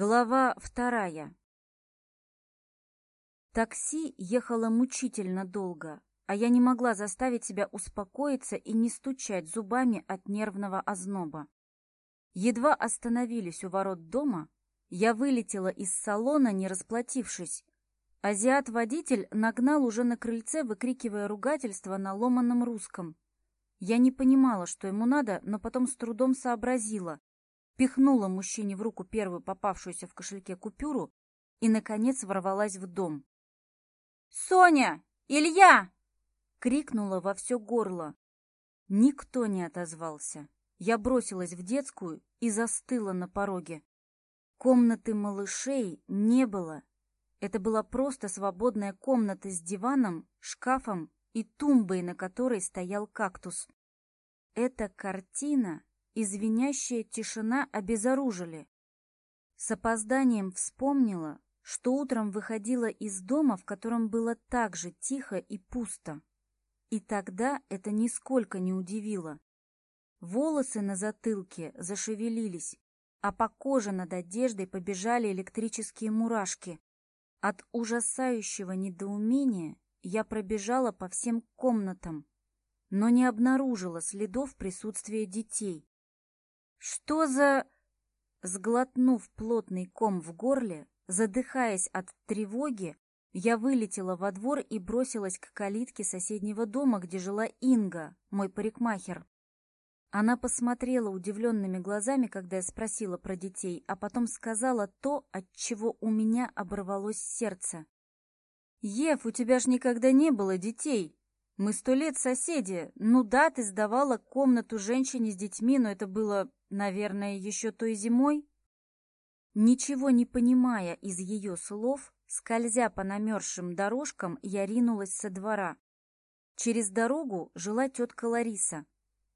Глава вторая. Такси ехало мучительно долго, а я не могла заставить себя успокоиться и не стучать зубами от нервного озноба. Едва остановились у ворот дома, я вылетела из салона, не расплатившись. Азиат-водитель нагнал уже на крыльце, выкрикивая ругательство на ломаном русском. Я не понимала, что ему надо, но потом с трудом сообразила пихнула мужчине в руку первую попавшуюся в кошельке купюру и, наконец, ворвалась в дом. «Соня! Илья!» — крикнула во все горло. Никто не отозвался. Я бросилась в детскую и застыла на пороге. Комнаты малышей не было. Это была просто свободная комната с диваном, шкафом и тумбой, на которой стоял кактус. Эта картина извиняющая тишина обезоружили. С опозданием вспомнила, что утром выходила из дома, в котором было так же тихо и пусто. И тогда это нисколько не удивило. Волосы на затылке зашевелились, а по коже над одеждой побежали электрические мурашки. От ужасающего недоумения я пробежала по всем комнатам, но не обнаружила следов присутствия детей. Что за... Сглотнув плотный ком в горле, задыхаясь от тревоги, я вылетела во двор и бросилась к калитке соседнего дома, где жила Инга, мой парикмахер. Она посмотрела удивленными глазами, когда я спросила про детей, а потом сказала то, от чего у меня оборвалось сердце. «Ев, у тебя ж никогда не было детей. Мы сто лет соседи. Ну да, ты сдавала комнату женщине с детьми, но это было Наверное, еще той зимой? Ничего не понимая из ее слов, скользя по намерзшим дорожкам, я ринулась со двора. Через дорогу жила тетка Лариса.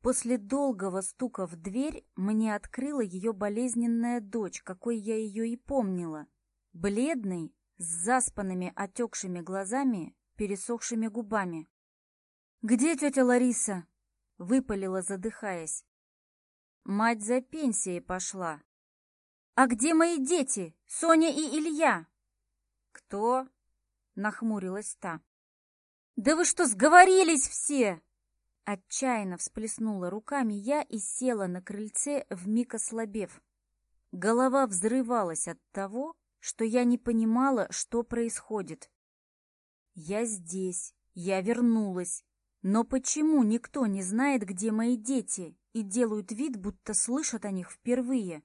После долгого стука в дверь мне открыла ее болезненная дочь, какой я ее и помнила. Бледный, с заспанными отекшими глазами, пересохшими губами. «Где тетя Лариса?» — выпалила, задыхаясь. Мать за пенсией пошла. «А где мои дети, Соня и Илья?» «Кто?» — нахмурилась та. «Да вы что, сговорились все!» Отчаянно всплеснула руками я и села на крыльце, вмиг ослабев. Голова взрывалась от того, что я не понимала, что происходит. «Я здесь, я вернулась, но почему никто не знает, где мои дети?» и делают вид, будто слышат о них впервые.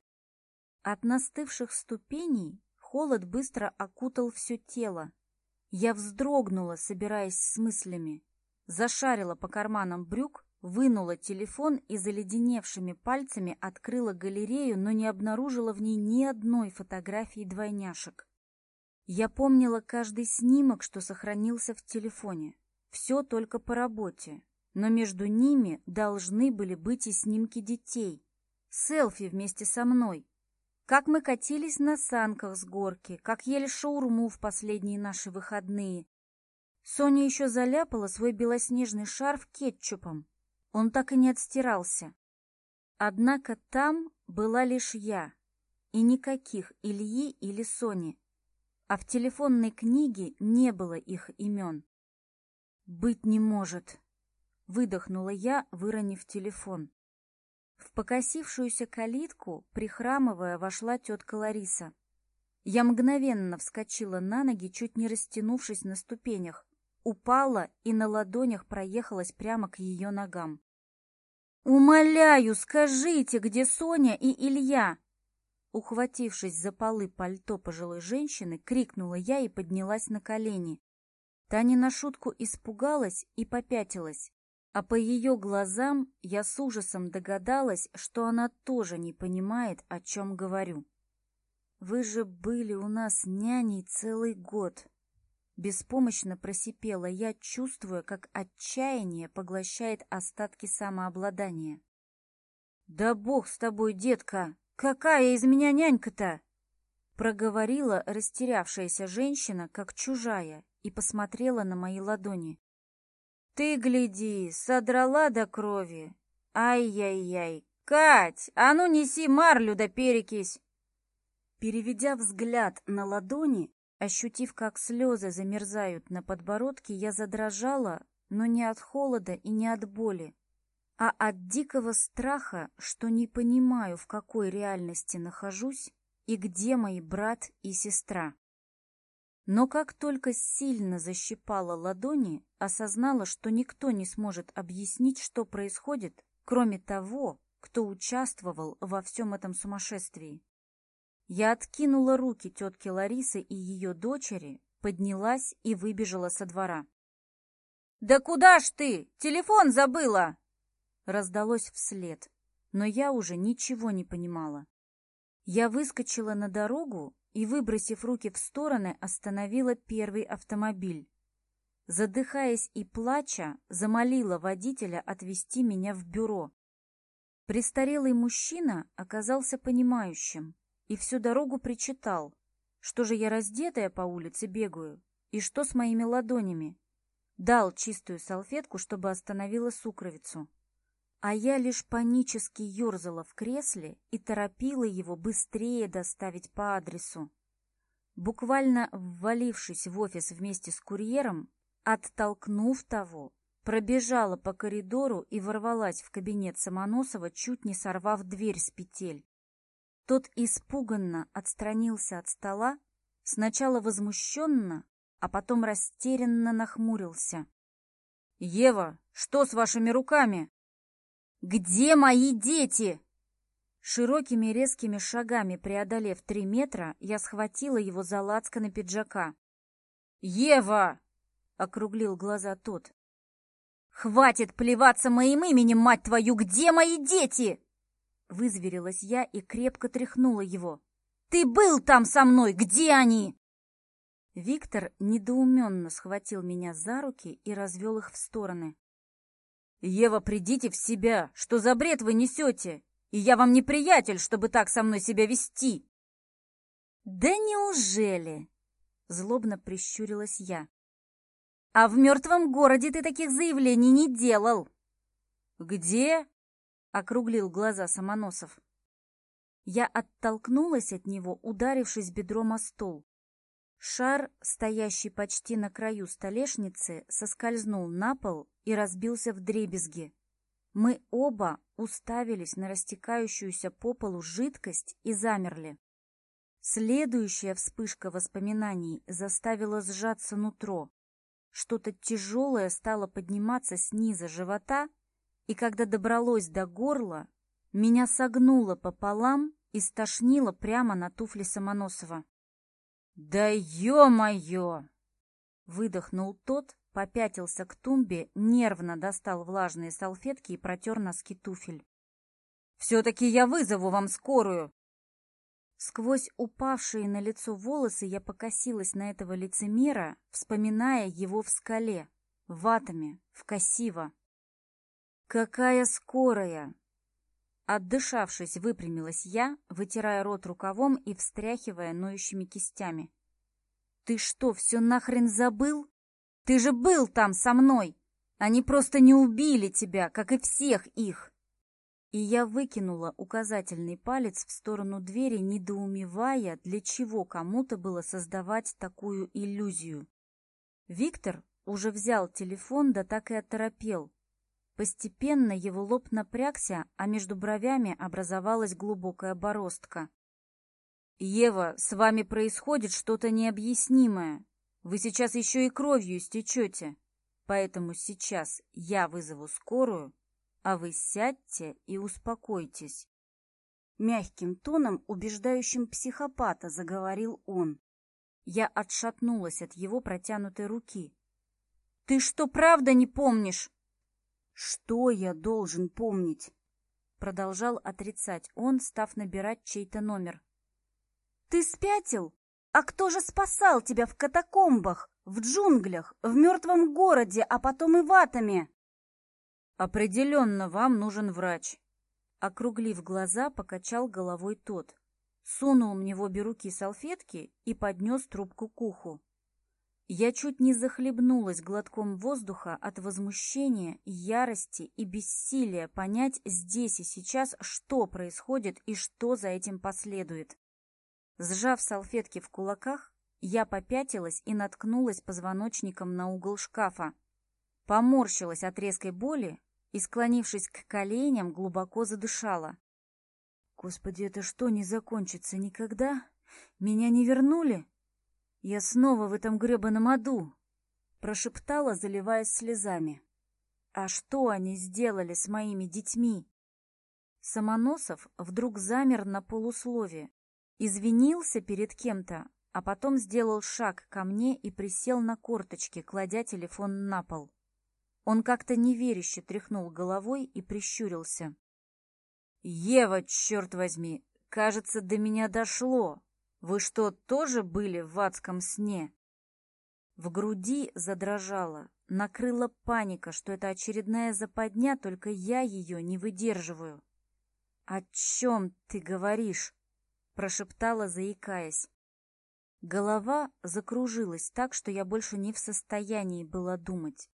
От настывших ступеней холод быстро окутал все тело. Я вздрогнула, собираясь с мыслями. Зашарила по карманам брюк, вынула телефон и заледеневшими пальцами открыла галерею, но не обнаружила в ней ни одной фотографии двойняшек. Я помнила каждый снимок, что сохранился в телефоне. Все только по работе но между ними должны были быть и снимки детей. Селфи вместе со мной. Как мы катились на санках с горки, как ели шаурму в последние наши выходные. Соня еще заляпала свой белоснежный шарф кетчупом. Он так и не отстирался. Однако там была лишь я, и никаких Ильи или Сони, а в телефонной книге не было их имен. «Быть не может», выдохнула я, выронив телефон. В покосившуюся калитку, прихрамывая, вошла тетка Лариса. Я мгновенно вскочила на ноги, чуть не растянувшись на ступенях, упала и на ладонях проехалась прямо к ее ногам. «Умоляю, скажите, где Соня и Илья?» Ухватившись за полы пальто пожилой женщины, крикнула я и поднялась на колени. Таня на шутку испугалась и попятилась. а по ее глазам я с ужасом догадалась, что она тоже не понимает, о чем говорю. «Вы же были у нас няней целый год!» Беспомощно просипела я, чувствуя, как отчаяние поглощает остатки самообладания. «Да бог с тобой, детка! Какая из меня нянька-то?» Проговорила растерявшаяся женщина, как чужая, и посмотрела на мои ладони. Ты гляди, содрала до крови. Ай-яй-яй. Кать, а ну неси марлю да перекись. Переведя взгляд на ладони, ощутив, как слезы замерзают на подбородке, я задрожала, но не от холода и не от боли, а от дикого страха, что не понимаю, в какой реальности нахожусь и где мой брат и сестра. Но как только сильно защипала ладони, осознала, что никто не сможет объяснить, что происходит, кроме того, кто участвовал во всем этом сумасшествии. Я откинула руки тетки Ларисы и ее дочери, поднялась и выбежала со двора. «Да куда ж ты? Телефон забыла!» Раздалось вслед, но я уже ничего не понимала. Я выскочила на дорогу и, выбросив руки в стороны, остановила первый автомобиль. Задыхаясь и плача, замолила водителя отвезти меня в бюро. Престарелый мужчина оказался понимающим и всю дорогу причитал, что же я раздетая по улице бегаю и что с моими ладонями. Дал чистую салфетку, чтобы остановила сукровицу. а я лишь панически ерзала в кресле и торопила его быстрее доставить по адресу. Буквально ввалившись в офис вместе с курьером, оттолкнув того, пробежала по коридору и ворвалась в кабинет Самоносова, чуть не сорвав дверь с петель. Тот испуганно отстранился от стола, сначала возмущенно, а потом растерянно нахмурился. «Ева, что с вашими руками?» «Где мои дети?» Широкими резкими шагами преодолев три метра, я схватила его за лацканы пиджака. «Ева!» — округлил глаза тот. «Хватит плеваться моим именем, мать твою! Где мои дети?» Вызверилась я и крепко тряхнула его. «Ты был там со мной! Где они?» Виктор недоуменно схватил меня за руки и развел их в стороны. «Ева, придите в себя! Что за бред вы несете? И я вам не приятель, чтобы так со мной себя вести!» «Да неужели?» — злобно прищурилась я. «А в мертвом городе ты таких заявлений не делал!» «Где?» — округлил глаза Самоносов. Я оттолкнулась от него, ударившись бедром о стол. Шар, стоящий почти на краю столешницы, соскользнул на пол и разбился в дребезги. Мы оба уставились на растекающуюся по полу жидкость и замерли. Следующая вспышка воспоминаний заставила сжаться нутро. Что-то тяжелое стало подниматься снизу живота, и когда добралось до горла, меня согнуло пополам и стошнило прямо на туфли Самоносова. «Да ё-моё!» Выдохнул тот, попятился к тумбе, нервно достал влажные салфетки и протер носки туфель. «Все-таки я вызову вам скорую!» Сквозь упавшие на лицо волосы я покосилась на этого лицемера, вспоминая его в скале, в атоме, в косиво. «Какая скорая! Отдышавшись, выпрямилась я, вытирая рот рукавом и встряхивая ноющими кистями. «Ты что, все нахрен забыл? Ты же был там со мной! Они просто не убили тебя, как и всех их!» И я выкинула указательный палец в сторону двери, недоумевая, для чего кому-то было создавать такую иллюзию. Виктор уже взял телефон, да так и оторопел, Постепенно его лоб напрягся, а между бровями образовалась глубокая бороздка. «Ева, с вами происходит что-то необъяснимое. Вы сейчас еще и кровью истечете. Поэтому сейчас я вызову скорую, а вы сядьте и успокойтесь». Мягким тоном, убеждающим психопата, заговорил он. Я отшатнулась от его протянутой руки. «Ты что, правда не помнишь?» «Что я должен помнить?» Продолжал отрицать он, став набирать чей-то номер. «Ты спятил? А кто же спасал тебя в катакомбах, в джунглях, в мертвом городе, а потом и в атоме?» «Определенно вам нужен врач», — округлив глаза, покачал головой тот. Сунул мне в обе руки салфетки и поднес трубку к уху. Я чуть не захлебнулась глотком воздуха от возмущения, ярости и бессилия понять здесь и сейчас, что происходит и что за этим последует. Сжав салфетки в кулаках, я попятилась и наткнулась позвоночником на угол шкафа. Поморщилась от резкой боли и, склонившись к коленям, глубоко задышала. «Господи, это что, не закончится никогда? Меня не вернули?» Я снова в этом гребаном аду!» Прошептала, заливаясь слезами. «А что они сделали с моими детьми?» Самоносов вдруг замер на полуслове, извинился перед кем-то, а потом сделал шаг ко мне и присел на корточки, кладя телефон на пол. Он как-то неверяще тряхнул головой и прищурился. «Ева, черт возьми, кажется, до меня дошло!» Вы что, тоже были в адском сне? В груди задрожала, накрыла паника, что это очередная западня, только я ее не выдерживаю. «О чем ты говоришь?» — прошептала, заикаясь. Голова закружилась так, что я больше не в состоянии была думать.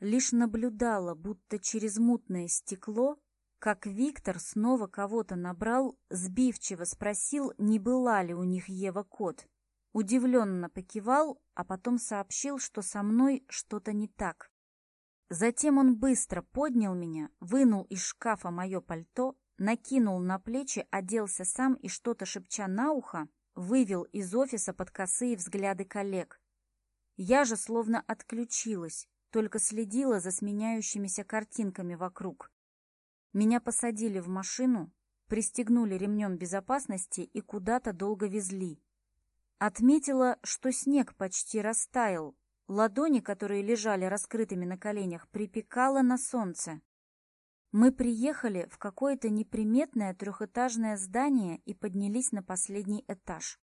Лишь наблюдала, будто через мутное стекло, как Виктор снова кого-то набрал, сбивчиво спросил, не была ли у них Ева Кот. Удивленно покивал, а потом сообщил, что со мной что-то не так. Затем он быстро поднял меня, вынул из шкафа мое пальто, накинул на плечи, оделся сам и, что-то шепча на ухо, вывел из офиса под косые взгляды коллег. Я же словно отключилась, только следила за сменяющимися картинками вокруг — меня посадили в машину, пристегнули ремнем безопасности и куда-то долго везли. Отметила, что снег почти растаял, ладони, которые лежали раскрытыми на коленях, припекало на солнце. Мы приехали в какое-то неприметное трехэтажное здание и поднялись на последний этаж.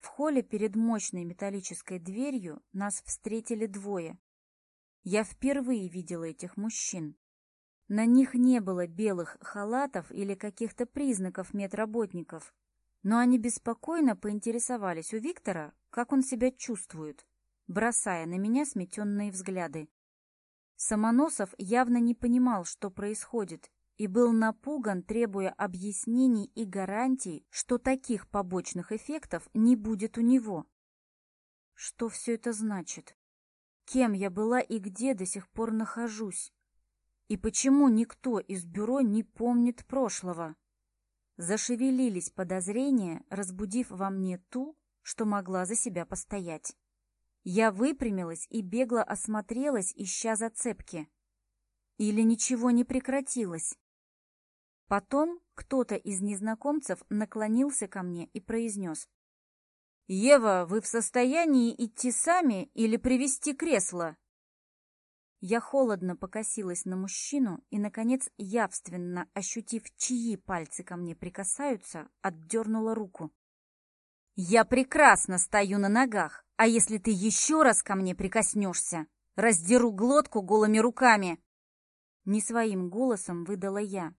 В холле перед мощной металлической дверью нас встретили двое. Я впервые видела этих мужчин. На них не было белых халатов или каких-то признаков медработников, но они беспокойно поинтересовались у Виктора, как он себя чувствует, бросая на меня сметенные взгляды. Самоносов явно не понимал, что происходит, и был напуган, требуя объяснений и гарантий, что таких побочных эффектов не будет у него. Что все это значит? Кем я была и где до сих пор нахожусь? И почему никто из бюро не помнит прошлого? Зашевелились подозрения, разбудив во мне ту, что могла за себя постоять. Я выпрямилась и бегло осмотрелась, ища зацепки. Или ничего не прекратилось? Потом кто-то из незнакомцев наклонился ко мне и произнес. «Ева, вы в состоянии идти сами или привести кресло?» Я холодно покосилась на мужчину и, наконец, явственно ощутив, чьи пальцы ко мне прикасаются, отдернула руку. «Я прекрасно стою на ногах, а если ты еще раз ко мне прикоснешься, раздеру глотку голыми руками!» Не своим голосом выдала я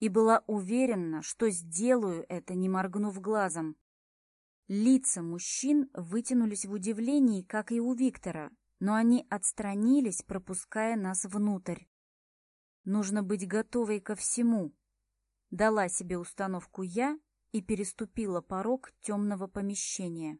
и была уверена, что сделаю это, не моргнув глазом. Лица мужчин вытянулись в удивлении, как и у Виктора, но они отстранились, пропуская нас внутрь. Нужно быть готовой ко всему. Дала себе установку я и переступила порог темного помещения.